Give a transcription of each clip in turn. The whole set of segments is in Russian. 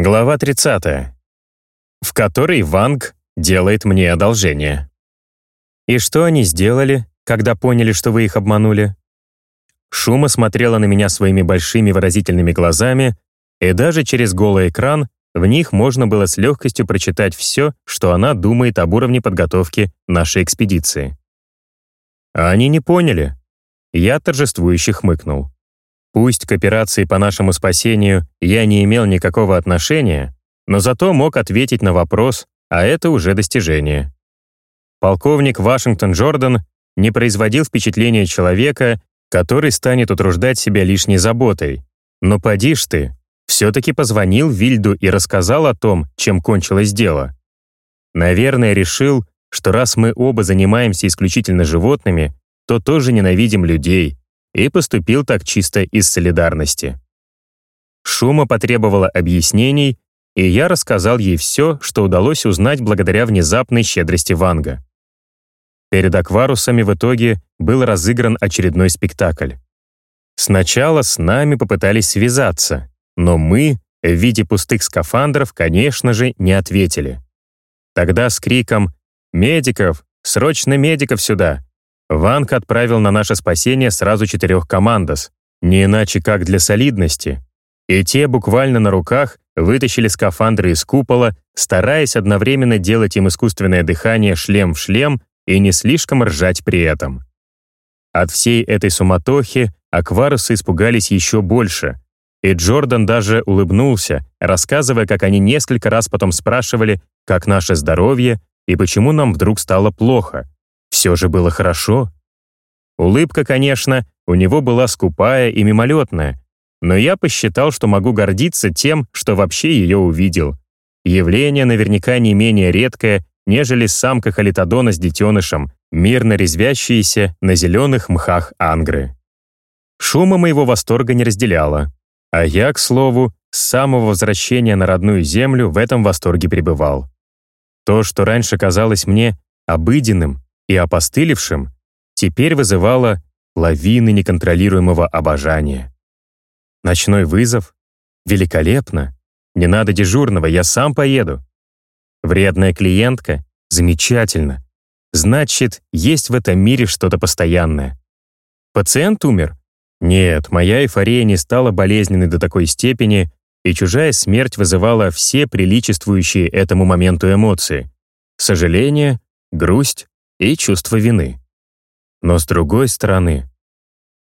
Глава 30. В которой Ванг делает мне одолжение. И что они сделали, когда поняли, что вы их обманули? Шума смотрела на меня своими большими выразительными глазами, и даже через голый экран в них можно было с легкостью прочитать все, что она думает об уровне подготовки нашей экспедиции. А они не поняли. Я торжествующе хмыкнул. Пусть к операции по нашему спасению я не имел никакого отношения, но зато мог ответить на вопрос, а это уже достижение. Полковник Вашингтон Джордан не производил впечатления человека, который станет утруждать себя лишней заботой. Но поди ж ты, все-таки позвонил Вильду и рассказал о том, чем кончилось дело. Наверное, решил, что раз мы оба занимаемся исключительно животными, то тоже ненавидим людей, и поступил так чисто из солидарности. Шума потребовала объяснений, и я рассказал ей все, что удалось узнать благодаря внезапной щедрости Ванга. Перед акварусами в итоге был разыгран очередной спектакль. Сначала с нами попытались связаться, но мы, в виде пустых скафандров, конечно же, не ответили. Тогда с криком «Медиков! Срочно медиков сюда!» Ванг отправил на наше спасение сразу четырех командос, не иначе как для солидности. И те буквально на руках вытащили скафандры из купола, стараясь одновременно делать им искусственное дыхание шлем в шлем и не слишком ржать при этом. От всей этой суматохи акварусы испугались еще больше, и Джордан даже улыбнулся, рассказывая, как они несколько раз потом спрашивали, как наше здоровье и почему нам вдруг стало плохо, все же было хорошо. Улыбка, конечно, у него была скупая и мимолетная, но я посчитал, что могу гордиться тем, что вообще ее увидел. Явление наверняка не менее редкое, нежели самка халитодона с детенышем, мирно резвящиеся на зеленых мхах ангры. Шума моего восторга не разделяла. А я, к слову, с самого возвращения на родную землю в этом восторге пребывал. То, что раньше казалось мне обыденным, и опостылевшим, теперь вызывало лавины неконтролируемого обожания. Ночной вызов? Великолепно. Не надо дежурного, я сам поеду. Вредная клиентка? Замечательно. Значит, есть в этом мире что-то постоянное. Пациент умер? Нет, моя эйфория не стала болезненной до такой степени, и чужая смерть вызывала все приличествующие этому моменту эмоции. Сожаление, грусть, и чувство вины. Но с другой стороны,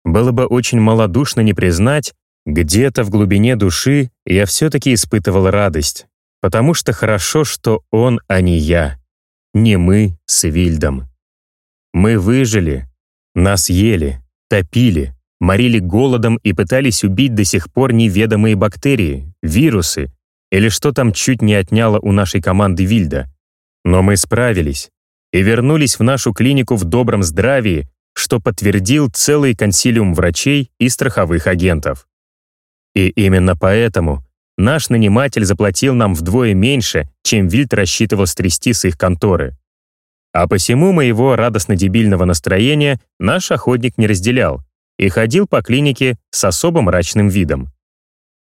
было бы очень малодушно не признать, где-то в глубине души я все-таки испытывал радость, потому что хорошо, что он, а не я, не мы с Вильдом. Мы выжили, нас ели, топили, морили голодом и пытались убить до сих пор неведомые бактерии, вирусы или что там чуть не отняло у нашей команды Вильда. Но мы справились, и вернулись в нашу клинику в добром здравии, что подтвердил целый консилиум врачей и страховых агентов. И именно поэтому наш наниматель заплатил нам вдвое меньше, чем Вильд рассчитывал стрясти с их конторы. А посему моего радостно-дебильного настроения наш охотник не разделял и ходил по клинике с особо мрачным видом.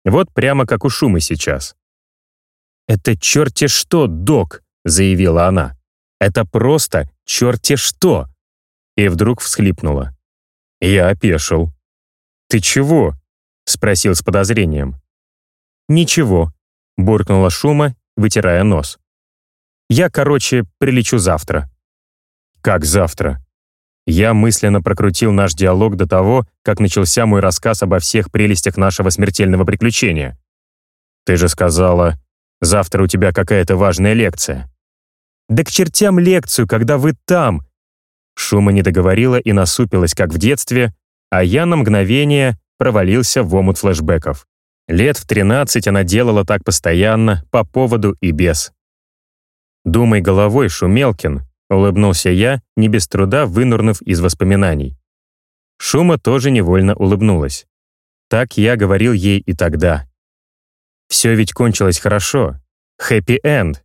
Вот прямо как у Шумы сейчас. «Это черти что, док!» — заявила она. Это просто черти что!» И вдруг всхлипнула. Я опешил. «Ты чего?» — спросил с подозрением. «Ничего», — буркнула Шума, вытирая нос. «Я, короче, прилечу завтра». «Как завтра?» Я мысленно прокрутил наш диалог до того, как начался мой рассказ обо всех прелестях нашего смертельного приключения. «Ты же сказала, завтра у тебя какая-то важная лекция». Да к чертям лекцию, когда вы там!» Шума не договорила и насупилась, как в детстве, а я на мгновение провалился в омут флешбеков. Лет в 13 она делала так постоянно, по поводу и без. «Думай головой, Шумелкин», — улыбнулся я, не без труда вынурнув из воспоминаний. Шума тоже невольно улыбнулась. Так я говорил ей и тогда. Все ведь кончилось хорошо. Хэппи-энд.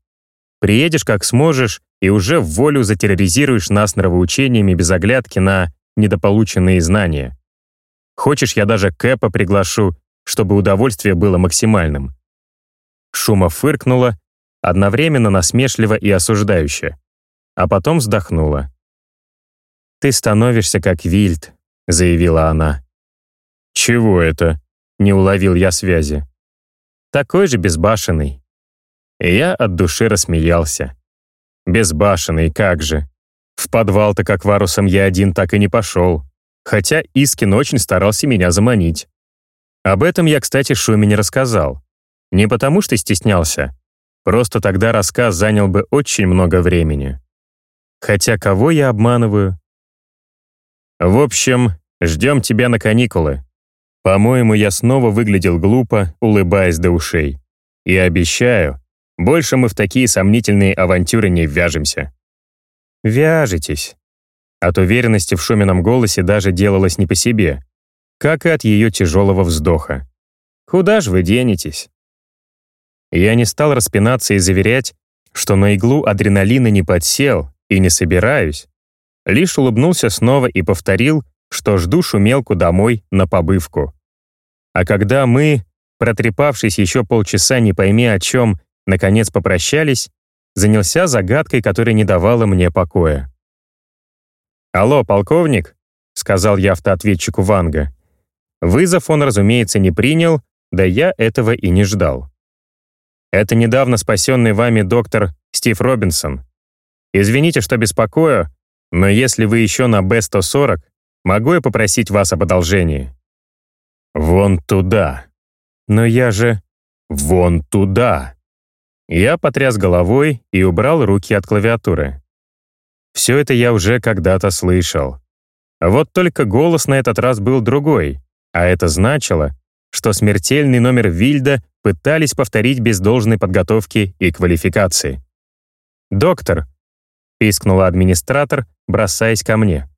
Приедешь как сможешь и уже в волю затерроризируешь нас нравоучениями без оглядки на недополученные знания. Хочешь, я даже Кэпа приглашу, чтобы удовольствие было максимальным. Шума фыркнула, одновременно насмешливо и осуждающе, а потом вздохнула. «Ты становишься как Вильд», — заявила она. «Чего это?» — не уловил я связи. «Такой же безбашенный». И я от души рассмеялся. «Безбашенный, как же. В подвал-то как варусом я один так и не пошел, хотя Искин очень старался меня заманить. Об этом я, кстати, Шуме не рассказал. Не потому что стеснялся, просто тогда рассказ занял бы очень много времени. Хотя кого я обманываю? В общем, ждем тебя на каникулы. По-моему, я снова выглядел глупо, улыбаясь до ушей. И обещаю, больше мы в такие сомнительные авантюры не вяжемся. Вяжетесь. От уверенности в Шумином голосе даже делалось не по себе, как и от ее тяжелого вздоха. «Куда же вы денетесь?» Я не стал распинаться и заверять, что на иглу адреналина не подсел и не собираюсь. Лишь улыбнулся снова и повторил, что жду шумелку домой на побывку. А когда мы, протрепавшись еще полчаса не пойми о чем, наконец попрощались, занялся загадкой, которая не давала мне покоя. «Алло, полковник?» — сказал я автоответчику Ванга. Вызов он, разумеется, не принял, да я этого и не ждал. Это недавно спасенный вами доктор Стив Робинсон. Извините, что беспокою, но если вы еще на Б-140, могу я попросить вас об одолжении? Вон туда. Но я же... Вон туда. Я потряс головой и убрал руки от клавиатуры. Все это я уже когда-то слышал. Вот только голос на этот раз был другой, а это значило, что смертельный номер Вильда пытались повторить без должной подготовки и квалификации. «Доктор», — пискнула администратор, бросаясь ко мне.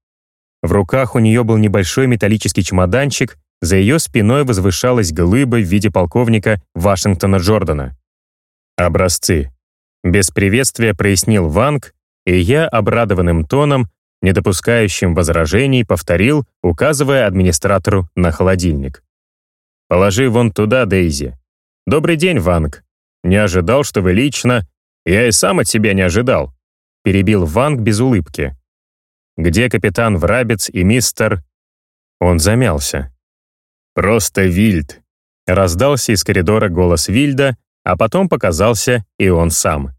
В руках у нее был небольшой металлический чемоданчик, за ее спиной возвышалась глыба в виде полковника Вашингтона Джордана. «Образцы», — без приветствия прояснил Ванг, и я обрадованным тоном не допускающим возражений, повторил, указывая администратору на холодильник. «Положи вон туда, Дейзи. Добрый день, Ванг. Не ожидал, что вы лично. Я и сам от себя не ожидал», — перебил Ванг без улыбки. «Где капитан Врабец и мистер...» Он замялся. «Просто Вильд», — раздался из коридора голос Вильда, а потом показался и он сам.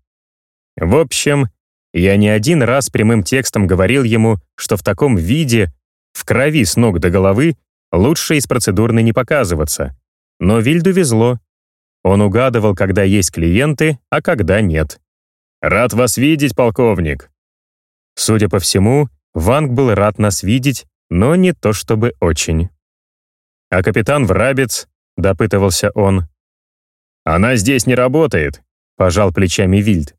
В общем, я не один раз прямым текстом говорил ему, что в таком виде, в крови с ног до головы, лучше из процедурной не показываться. Но Вильду везло. Он угадывал, когда есть клиенты, а когда нет. «Рад вас видеть, полковник!» Судя по всему, Ванг был рад нас видеть, но не то чтобы очень. «А капитан Врабец?» — допытывался он. «Она здесь не работает», — пожал плечами Вильд.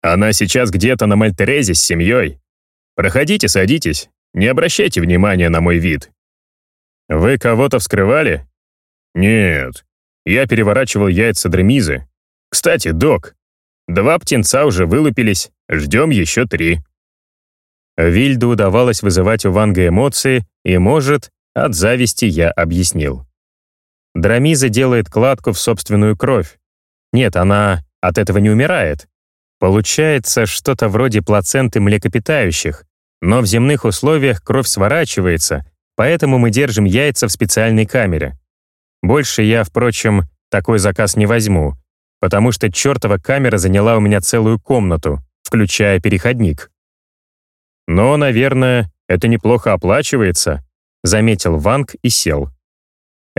Она сейчас где-то на Мальтерезе с семьей. Проходите, садитесь. Не обращайте внимания на мой вид. Вы кого-то вскрывали? Нет. Я переворачивал яйца дремизы. Кстати, док, два птенца уже вылупились, ждем еще три. Вильду удавалось вызывать у Ванга эмоции, и, может, от зависти я объяснил. Драмиза делает кладку в собственную кровь. Нет, она от этого не умирает, Получается что-то вроде плаценты млекопитающих, но в земных условиях кровь сворачивается, поэтому мы держим яйца в специальной камере. Больше я, впрочем, такой заказ не возьму, потому что чертова камера заняла у меня целую комнату, включая переходник. Но, наверное, это неплохо оплачивается, заметил Ванг и сел.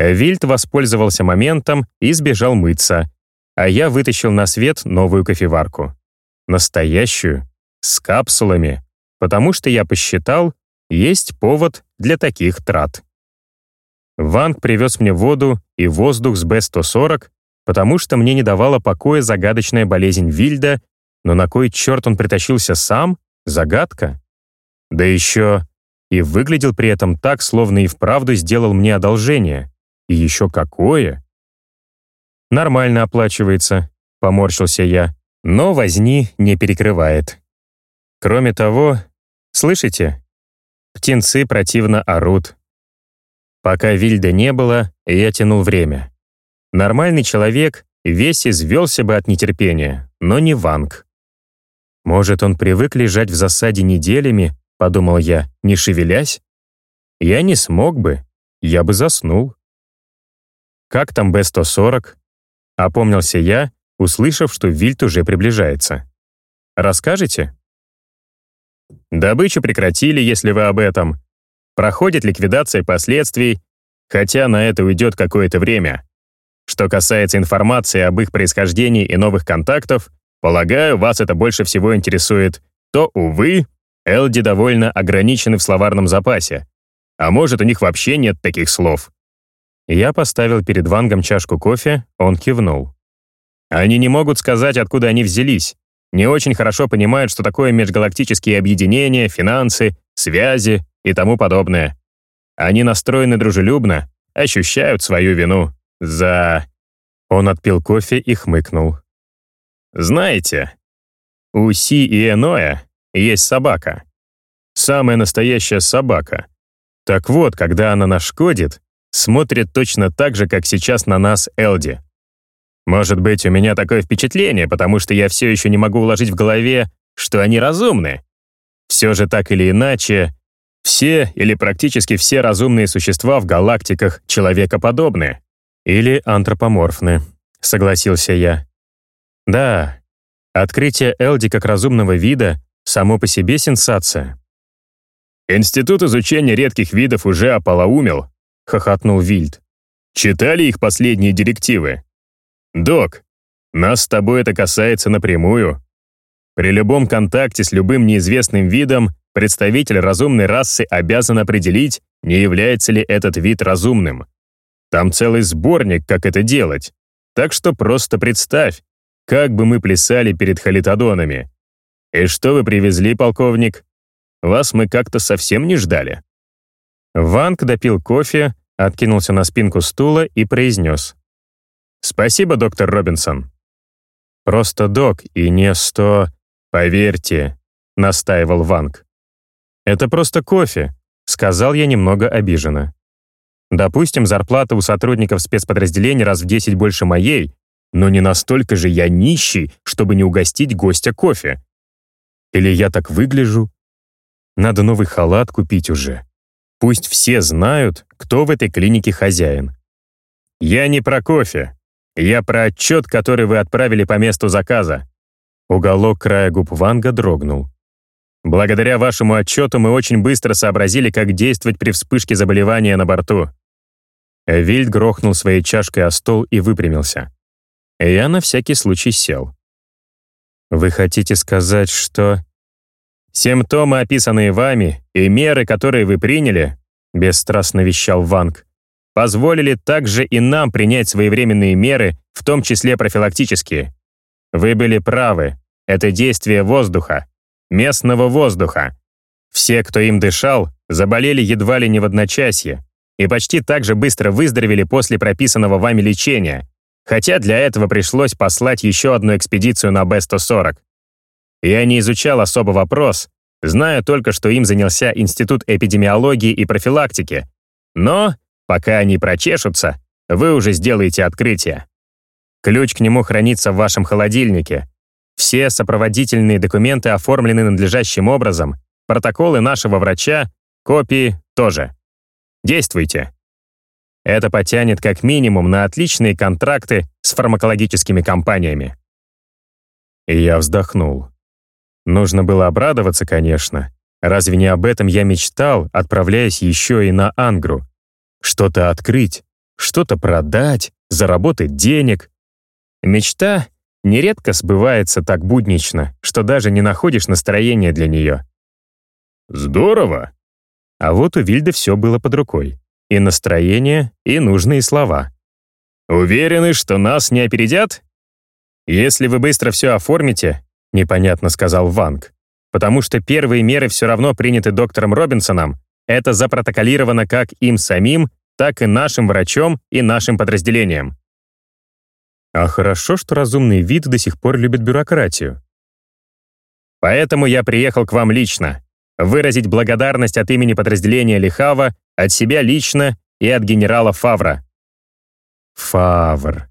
Вильд воспользовался моментом и сбежал мыться, а я вытащил на свет новую кофеварку. Настоящую, с капсулами, потому что я посчитал, есть повод для таких трат. Ванг привез мне воду и воздух с Б-140, потому что мне не давала покоя загадочная болезнь Вильда, но на кой черт он притащился сам? Загадка. Да еще и выглядел при этом так, словно и вправду сделал мне одолжение. И еще какое! «Нормально оплачивается», — поморщился я но возни не перекрывает. Кроме того, слышите? Птенцы противно орут. Пока Вильда не было, я тянул время. Нормальный человек весь извелся бы от нетерпения, но не Ванг. «Может, он привык лежать в засаде неделями?» — подумал я, не шевелясь? «Я не смог бы, я бы заснул». «Как там Б-140?» — опомнился я, услышав, что Вильт уже приближается. «Расскажете?» «Добычу прекратили, если вы об этом. Проходит ликвидация последствий, хотя на это уйдет какое-то время. Что касается информации об их происхождении и новых контактов, полагаю, вас это больше всего интересует, то, увы, Элди довольно ограничены в словарном запасе. А может, у них вообще нет таких слов. Я поставил перед Вангом чашку кофе, он кивнул. Они не могут сказать, откуда они взялись. Не очень хорошо понимают, что такое межгалактические объединения, финансы, связи и тому подобное. Они настроены дружелюбно, ощущают свою вину за... Он отпил кофе и хмыкнул. Знаете, у Си и Эноя есть собака. Самая настоящая собака. Так вот, когда она нашкодит, смотрит точно так же, как сейчас на нас Элди. Может быть, у меня такое впечатление, потому что я все еще не могу уложить в голове, что они разумны. Все же так или иначе, все или практически все разумные существа в галактиках человекоподобны. Или антропоморфны, согласился я. Да, открытие Элди как разумного вида само по себе сенсация. «Институт изучения редких видов уже ополоумел», — хохотнул Вильд. «Читали их последние директивы?» «Док, нас с тобой это касается напрямую. При любом контакте с любым неизвестным видом представитель разумной расы обязан определить, не является ли этот вид разумным. Там целый сборник, как это делать. Так что просто представь, как бы мы плясали перед халитодонами. И что вы привезли, полковник? Вас мы как-то совсем не ждали». Ванг допил кофе, откинулся на спинку стула и произнес. «Спасибо, доктор Робинсон». «Просто док и не сто...» «Поверьте», — настаивал Ванг. «Это просто кофе», — сказал я немного обиженно. Допустим, зарплата у сотрудников спецподразделения раз в 10 больше моей, но не настолько же я нищий, чтобы не угостить гостя кофе. Или я так выгляжу? Надо новый халат купить уже. Пусть все знают, кто в этой клинике хозяин. Я не про кофе. Я про отчет, который вы отправили по месту заказа. Уголок края губ Ванга дрогнул. Благодаря вашему отчету мы очень быстро сообразили, как действовать при вспышке заболевания на борту. Вильд грохнул своей чашкой о стол и выпрямился. Я на всякий случай сел. «Вы хотите сказать, что...» «Симптомы, описанные вами, и меры, которые вы приняли», бесстрастно вещал Ванг, позволили также и нам принять своевременные меры, в том числе профилактические. Вы были правы. Это действие воздуха. Местного воздуха. Все, кто им дышал, заболели едва ли не в одночасье, и почти так же быстро выздоровели после прописанного вами лечения, хотя для этого пришлось послать еще одну экспедицию на Б-140. Я не изучал особо вопрос, знаю только, что им занялся Институт эпидемиологии и профилактики, но, пока они прочешутся, вы уже сделаете открытие. Ключ к нему хранится в вашем холодильнике. Все сопроводительные документы оформлены надлежащим образом, протоколы нашего врача, копии тоже. Действуйте. Это потянет как минимум на отличные контракты с фармакологическими компаниями. И я вздохнул. Нужно было обрадоваться, конечно. Разве не об этом я мечтал, отправляясь еще и на Ангру? Что-то открыть, что-то продать, заработать денег. Мечта нередко сбывается так буднично, что даже не находишь настроения для нее. «Здорово!» А вот у Вильда все было под рукой. И настроение, и нужные слова. «Уверены, что нас не опередят?» «Если вы быстро все оформите», — непонятно сказал Ванг, «потому что первые меры все равно приняты доктором Робинсоном, это запротоколировано как им самим, так и нашим врачом и нашим подразделением». А хорошо, что разумный вид до сих пор любит бюрократию. «Поэтому я приехал к вам лично выразить благодарность от имени подразделения Лихава, от себя лично и от генерала Фавра. Фавр.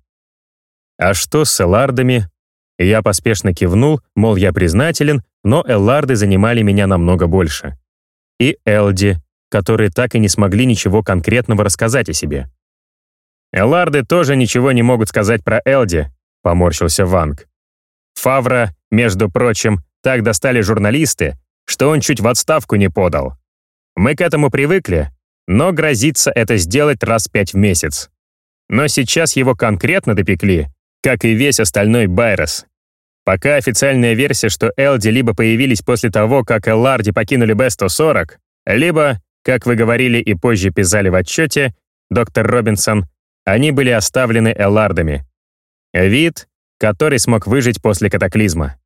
А что с эллардами? Я поспешно кивнул, мол, я признателен, но элларды занимали меня намного больше. И Элди, которые так и не смогли ничего конкретного рассказать о себе. «Элларды тоже ничего не могут сказать про Элди», — поморщился Ванг. «Фавра, между прочим, так достали журналисты, что он чуть в отставку не подал. Мы к этому привыкли, но грозится это сделать раз пять в месяц. Но сейчас его конкретно допекли, как и весь остальной Байрос. Пока официальная версия, что Элди либо появились после того, как Элларди покинули Б-140, либо, как вы говорили и позже писали в отчете, доктор Робинсон, они были оставлены Эллардами. Вид, который смог выжить после катаклизма.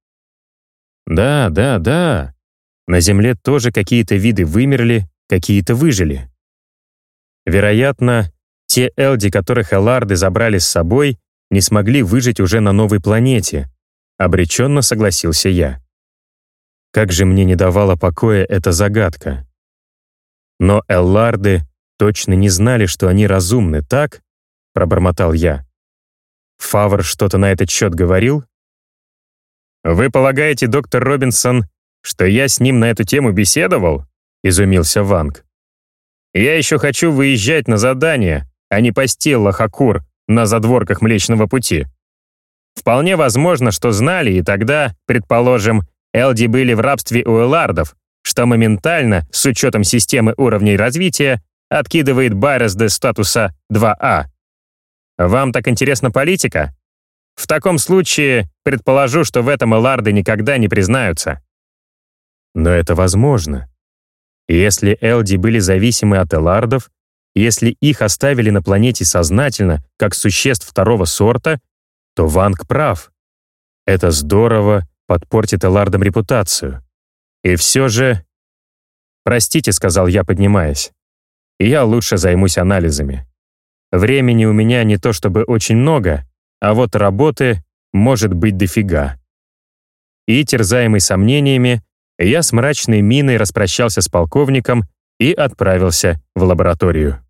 Да, да, да. На Земле тоже какие-то виды вымерли, какие-то выжили. Вероятно, те Элди, которых Элларды забрали с собой, не смогли выжить уже на новой планете. Обреченно согласился я. Как же мне не давала покоя эта загадка. Но Элларды точно не знали, что они разумны, так? Пробормотал я. Фавр что-то на этот счет говорил? «Вы полагаете, доктор Робинсон, что я с ним на эту тему беседовал?» — изумился Ванг. «Я еще хочу выезжать на задание, а не пасти лохакур на задворках Млечного Пути. Вполне возможно, что знали, и тогда, предположим, Элди были в рабстве у элардов, что моментально, с учетом системы уровней развития, откидывает Байрес до статуса 2А. Вам так интересна политика? В таком случае предположу, что в этом эларды никогда не признаются. Но это возможно. Если Элди были зависимы от элардов, если их оставили на планете сознательно, как существ второго сорта, то Ванг прав. Это здорово подпортит элардам репутацию. И все же... «Простите», — сказал я, поднимаясь. «Я лучше займусь анализами. Времени у меня не то чтобы очень много, а вот работы может быть дофига. И, терзаемый сомнениями, я с мрачной миной распрощался с полковником и отправился в лабораторию.